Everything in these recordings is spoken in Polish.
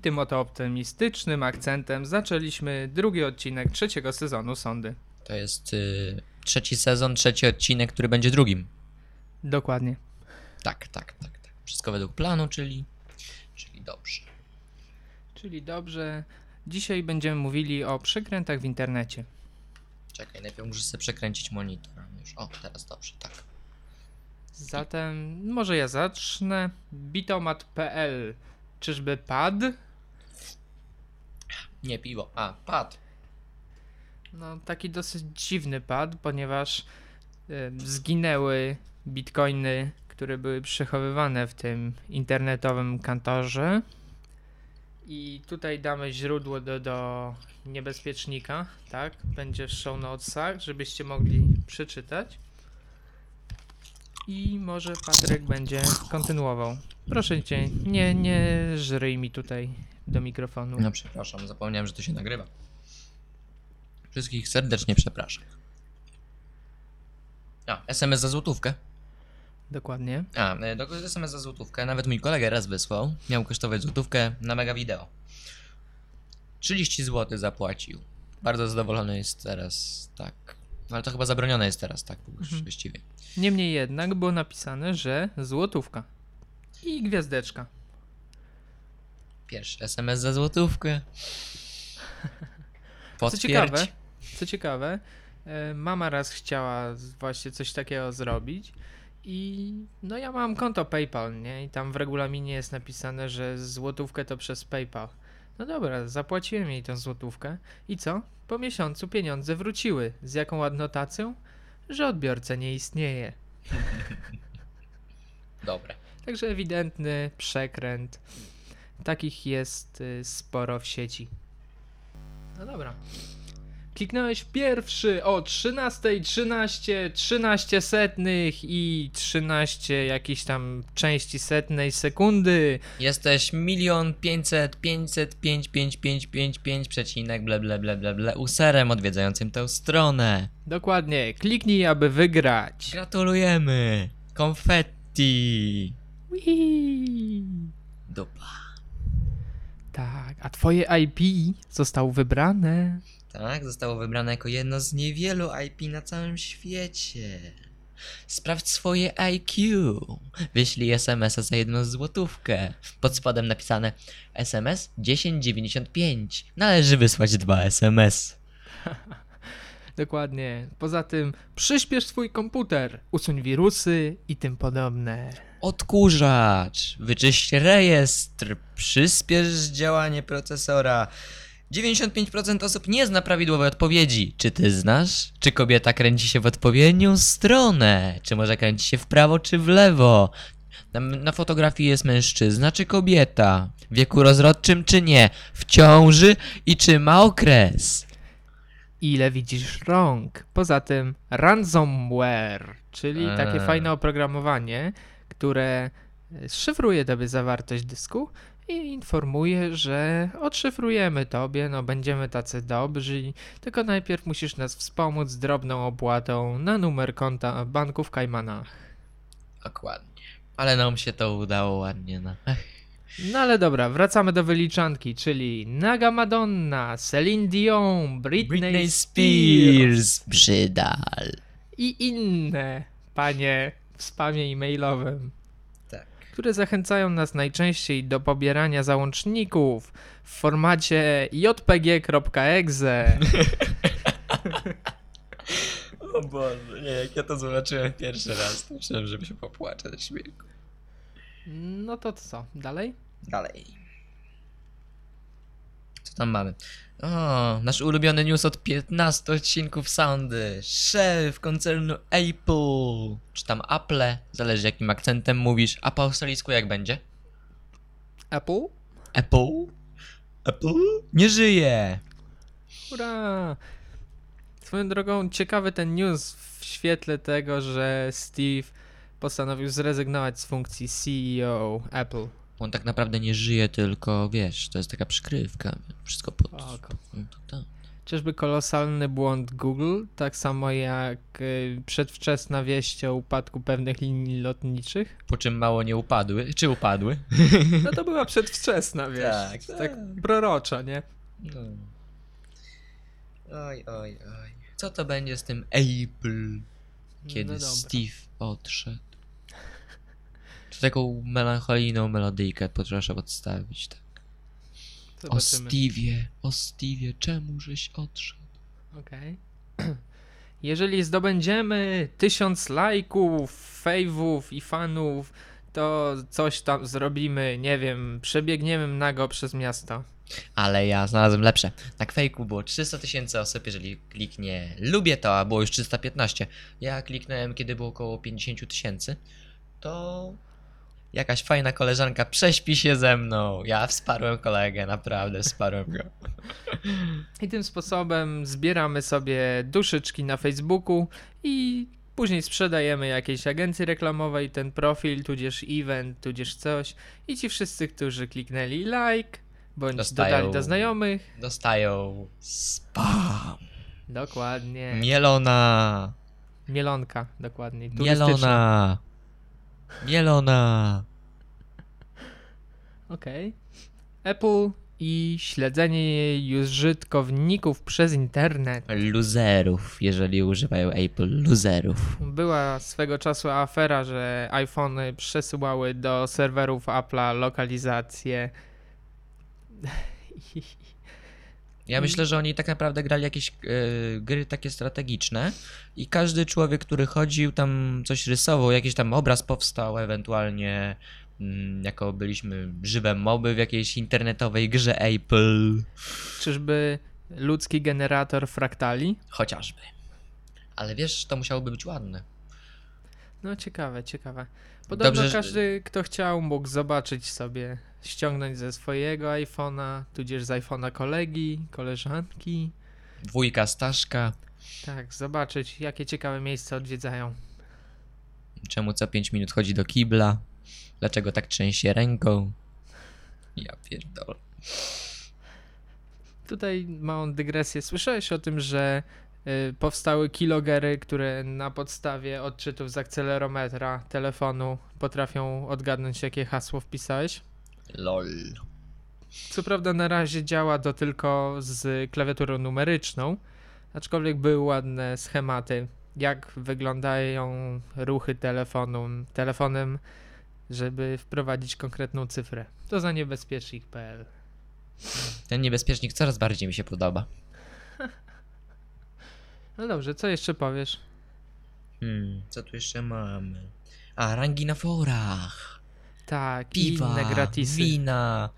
I tym oto optymistycznym akcentem zaczęliśmy drugi odcinek trzeciego sezonu Sondy. To jest y, trzeci sezon, trzeci odcinek, który będzie drugim. Dokładnie. Tak, tak, tak, tak. Wszystko według planu, czyli, czyli dobrze. Czyli dobrze. Dzisiaj będziemy mówili o przekrętach w internecie. Czekaj, najpierw muszę sobie przekręcić monitor. Już. O, teraz dobrze, tak. Zatem może ja zacznę. Bitomat.pl. Czyżby pad? Nie piwo, a pad. No, taki dosyć dziwny pad, ponieważ e, zginęły bitcoiny, które były przechowywane w tym internetowym kantorze. I tutaj damy źródło do, do niebezpiecznika, tak? Będzie w show notesach, żebyście mogli przeczytać. I może Patryk będzie kontynuował. Proszę cię, nie, nie żryj mi tutaj do mikrofonu. No przepraszam, zapomniałem, że to się nagrywa. Wszystkich serdecznie przepraszam. A, SMS za złotówkę. Dokładnie. A, e, do SMS za złotówkę. Nawet mój kolega raz wysłał. Miał kosztować złotówkę na mega wideo. 30 zł zapłacił. Bardzo zadowolony jest teraz, tak. No, Ale to chyba zabronione jest teraz, tak, Mhm. właściwie. Niemniej jednak było napisane, że złotówka. I gwiazdeczka. Pierwszy SMS za złotówkę. Co ciekawe, co ciekawe, e, mama raz chciała właśnie coś takiego zrobić i no ja mam konto PayPal, nie? I tam w regulaminie jest napisane, że złotówkę to przez PayPal. No dobra, zapłaciłem jej tą złotówkę i co? Po miesiącu pieniądze wróciły. Z jaką adnotacją? Że odbiorca nie istnieje. Dobre. Także ewidentny przekręt. Takich jest y, sporo w sieci. No dobra. Kliknąłeś pierwszy o 13, 13, 13 setnych i 13 jakiejś tam części setnej sekundy. Jesteś milion pięćset pięćset pięć pięć pięć pięć pięć przecinek ble ble ble ble ble userem odwiedzającym tę stronę. Dokładnie, kliknij, aby wygrać. Gratulujemy! Konfetti! Whee! Dupa. Tak, a twoje IP zostało wybrane. Tak, zostało wybrane jako jedno z niewielu IP na całym świecie. Sprawdź swoje IQ. Wyślij SMS-a za jedną złotówkę. Pod spodem napisane SMS 1095. Należy wysłać dwa SMS. Dokładnie. Poza tym przyspiesz swój komputer, usuń wirusy i tym podobne. Odkurzacz. Wyczyść rejestr. Przyspiesz działanie procesora. 95% osób nie zna prawidłowej odpowiedzi. Czy ty znasz? Czy kobieta kręci się w odpowiednią stronę? Czy może kręci się w prawo czy w lewo? Na, na fotografii jest mężczyzna czy kobieta? W wieku rozrodczym czy nie? W ciąży i czy ma okres? Ile widzisz rąk? Poza tym ransomware, czyli takie Eee. fajne oprogramowanie, które e, szyfruje tobie zawartość dysku i informuje, że odszyfrujemy tobie, no będziemy tacy dobrzy, tylko najpierw musisz nas wspomóc drobną opłatą na numer konta banku w Kajmanach. Dokładnie. Ale nam się to udało ładnie, no. No ale dobra, wracamy do wyliczanki, czyli Naga Madonna, Celine Dion, Britney, Britney Spears Spears. Brzydal. i inne panie w spamie e-mailowym, Tak. które zachęcają nas najczęściej do pobierania załączników w formacie jpg.exe. O Boże, nie, jak ja to zobaczyłem pierwszy raz, to myślałem, żeby się popłaczać śmiechu. No to co, dalej? Dalej. Co tam mamy? O, nasz ulubiony news od 15 odcinków Soundy. Szef koncernu Apple. Czy tam Apple, zależy jakim akcentem mówisz. A po australijsku jak będzie? Apple? Apple? Apple? Nie żyje. Ura! Swoją drogą, ciekawy ten news w świetle tego, że Steve postanowił zrezygnować z funkcji CEO Apple. On tak naprawdę nie żyje, tylko wiesz, to jest taka przykrywka. Wszystko pod... Oko. To tak. Chociażby kolosalny błąd Google, tak samo jak y, przedwczesna wieść o upadku pewnych linii lotniczych. Po czym mało nie upadły. Czy upadły? No to była przedwczesna wieść. Tak, tak, tak. prorocza, nie? No. Oj, oj, oj. Co to będzie z tym Apple, kiedy no. Steve odszedł? Taką melancholijną melodyjkę proszę podstawić, tak? O Zobaczymy. Steve'ie, o Steve'ie, czemu żeś odszedł? Okej. Jeżeli zdobędziemy tysiąc lajków, fejwów i fanów, to coś tam zrobimy, nie wiem, przebiegniemy nago przez miasto. Ale ja znalazłem lepsze. Na Quake'u było 300 tysięcy osób, jeżeli kliknie lubię to, a było już 315. Ja kliknąłem, kiedy było około 50 tysięcy. To jakaś fajna koleżanka prześpi się ze mną. Ja wsparłem kolegę, naprawdę wsparłem go. I tym sposobem zbieramy sobie duszyczki na Facebooku i później sprzedajemy jakiejś agencji reklamowej ten profil, tudzież event, tudzież coś. I ci wszyscy, którzy kliknęli like, bądź Dostają- dodali do znajomych, Dostają spam. dokładnie. Mielona. Mielonka, dokładnie. Mielona. Mielona. Okej. Apple i śledzenie użytkowników przez internet. Luzerów, jeżeli używają Apple. Luzerów. Była swego czasu afera, że iPhony przesyłały do serwerów Apple'a lokalizację. Ja myślę, że oni tak naprawdę grali jakieś e, gry takie strategiczne i każdy człowiek, który chodził tam coś rysował, jakiś tam obraz powstał, ewentualnie mm, jako byliśmy żywe moby w jakiejś internetowej grze Apple, Czyżby ludzki generator fraktali? chociażby. Ale wiesz, to musiałoby być ładne. No ciekawe, ciekawe. Podobno Dobrze, że- każdy, kto chciał, mógł zobaczyć sobie, ściągnąć ze swojego iPhone'a, tudzież z iPhone'a kolegi, koleżanki. Dwójka Staszka, Tak, zobaczyć, jakie ciekawe miejsca odwiedzają. czemu co 5 minut chodzi do kibla, dlaczego tak trzęsie ręką. Ja pierdolę. Tutaj małą dygresję. Słyszałeś o tym, że y, powstały kilogery, które na podstawie odczytów z akcelerometra telefonu potrafią odgadnąć, jakie hasło wpisałeś? LOL. Co prawda na razie działa to tylko z klawiaturą numeryczną, aczkolwiek były ładne schematy, jak wyglądają ruchy telefonu, telefonem, żeby wprowadzić konkretną cyfrę. To za niebezpiecznik.pl. Ten niebezpiecznik coraz bardziej mi się podoba. No dobrze, co jeszcze powiesz? Hmm, co tu jeszcze mamy? A, rangi na forach. Tak, Piwa, inne gratisy. wina,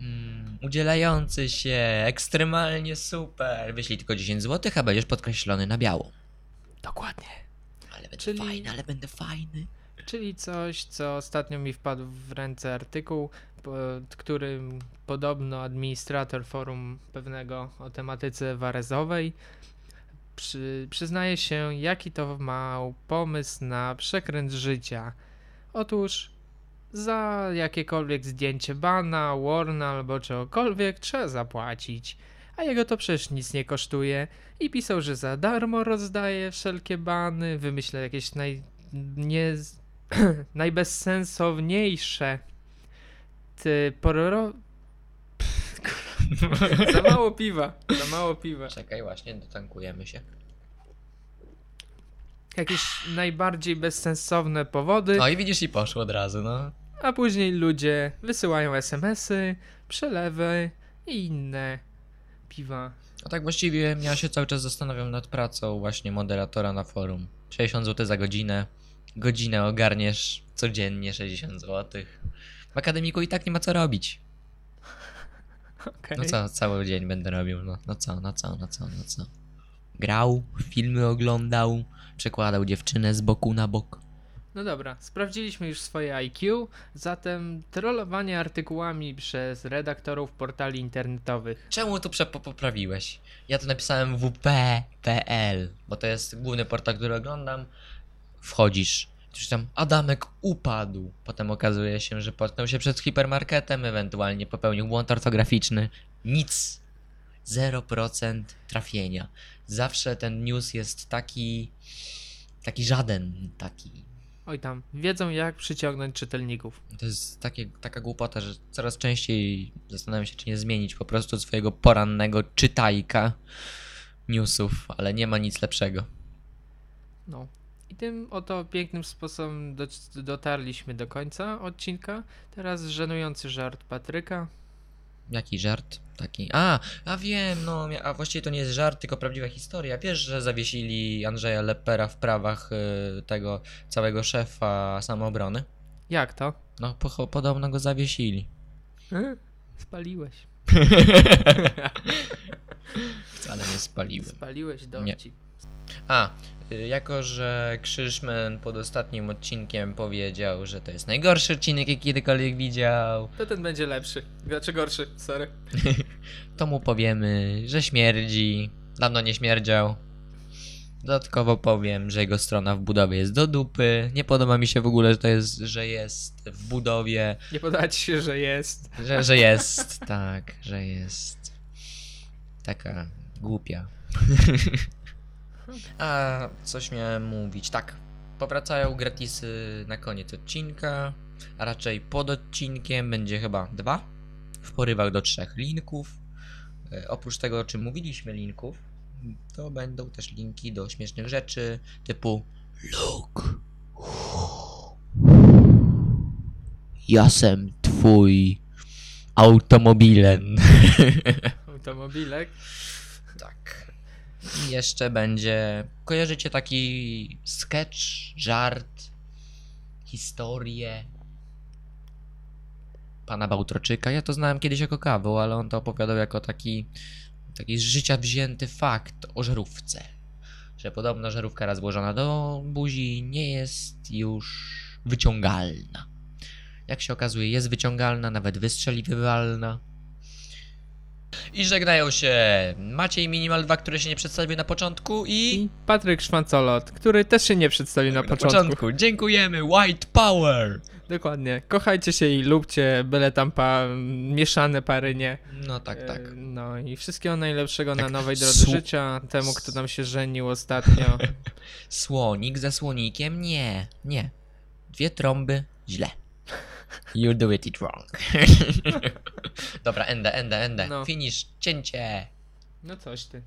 mm, udzielający się, ekstremalnie super. Wyślij tylko 10 zł, a będziesz podkreślony na biało. Dokładnie. Ale będę Czyli- fajny, ale będę fajny. Czyli coś, co ostatnio mi wpadł w ręce artykuł, pod którym podobno administrator forum pewnego o tematyce warezowej przy, przyznaje się, jaki to ma pomysł na przekręt życia. Otóż za jakiekolwiek zdjęcie bana, warna albo czegokolwiek trzeba zapłacić. A jego to przecież nic nie kosztuje. I pisał, że za darmo rozdaje wszelkie bany, wymyśla jakieś naj... nie... najbezsensowniejsze ty pororo... za mało piwa, za mało piwa. Czekaj, właśnie, dotankujemy się. Jakieś najbardziej bezsensowne powody, No i widzisz, i poszło od razu, no. a później ludzie wysyłają SMS-y, przelewy i inne piwa. A tak właściwie ja się cały czas zastanawiam nad pracą właśnie moderatora na forum. 60 zł za godzinę. Godzinę ogarniesz codziennie 60 zł. W akademiku i tak nie ma co robić. Okej. No co, cały dzień będę robił, no, no co, no co, no co, no co. Grał, filmy oglądał, przekładał dziewczynę z boku na bok. No dobra, sprawdziliśmy już swoje IQ, zatem trollowanie artykułami przez redaktorów portali internetowych. Czemu tu przepo- poprawiłeś? Ja to napisałem wp.pl, bo to jest główny portal, który oglądam. Wchodzisz, już tam Adamek upadł. Potem okazuje się, że potknął się przed hipermarketem, ewentualnie popełnił błąd ortograficzny. Nic. 0% trafienia. Zawsze ten news jest taki. taki żaden, taki. Oj tam, wiedzą jak przyciągnąć czytelników. To jest takie, taka głupota, że coraz częściej zastanawiam się, czy nie zmienić po prostu swojego porannego czytajka newsów, ale nie ma nic lepszego. No. I tym oto pięknym sposobem do, dotarliśmy do końca odcinka. Teraz żenujący żart Patryka. Jaki żart taki? A, a wiem, no, a właściwie to nie jest żart, tylko prawdziwa historia. Wiesz, że zawiesili Andrzeja Lepera w prawach y, tego całego szefa samoobrony? Jak to? No, po, podobno go zawiesili. E? Spaliłeś. Wcale nie spaliłem. Spaliłeś dowcip. A, jako że Krzyszman pod ostatnim odcinkiem powiedział, że to jest najgorszy odcinek, jaki kiedykolwiek widział, To ten będzie lepszy. Znaczy gorszy, sorry. to mu powiemy, że śmierdzi. Dawno nie śmierdział. Dodatkowo powiem, że jego strona w budowie jest do dupy. Nie podoba mi się w ogóle, że to jest, że jest w budowie. Nie podać się, że jest. Że, że jest, tak, że jest. Taka głupia. A coś miałem mówić. Tak, powracają gratisy na koniec odcinka, a raczej pod odcinkiem będzie chyba dwa. W porywach do trzech linków. E, oprócz tego, o czym mówiliśmy, linków, to będą też linki do śmiesznych rzeczy typu Luke. Jasem twój automobilem. Automobilek. Tak. I jeszcze będzie. Kojarzycie taki sketch, żart, historię pana Bałtroczyka? Ja to znałem kiedyś jako kawał, ale on to opowiadał jako taki, taki z życia wzięty fakt o żarówce. Że podobno żarówka raz włożona do buzi nie jest już wyciągalna. Jak się okazuje, jest wyciągalna, nawet wystrzeliwywalna. I żegnają się Maciej Minimal 2, który się nie przedstawił na początku i... I Patryk Szwancolot, który też się nie przedstawił na, początku. Dziękujemy, White Power! Dokładnie. Kochajcie się i lubcie, byle tam pa, mieszane pary nie. No tak, tak. E, No i wszystkiego najlepszego na Tak, nowej drodze su- życia. Temu, kto tam się żenił ostatnio. Słonik ze słonikiem? Nie, nie. Dwie trąby? Źle. You do it, it wrong. Dobra, ende, ende, ende. No. Finish, cięcie. No coś ty.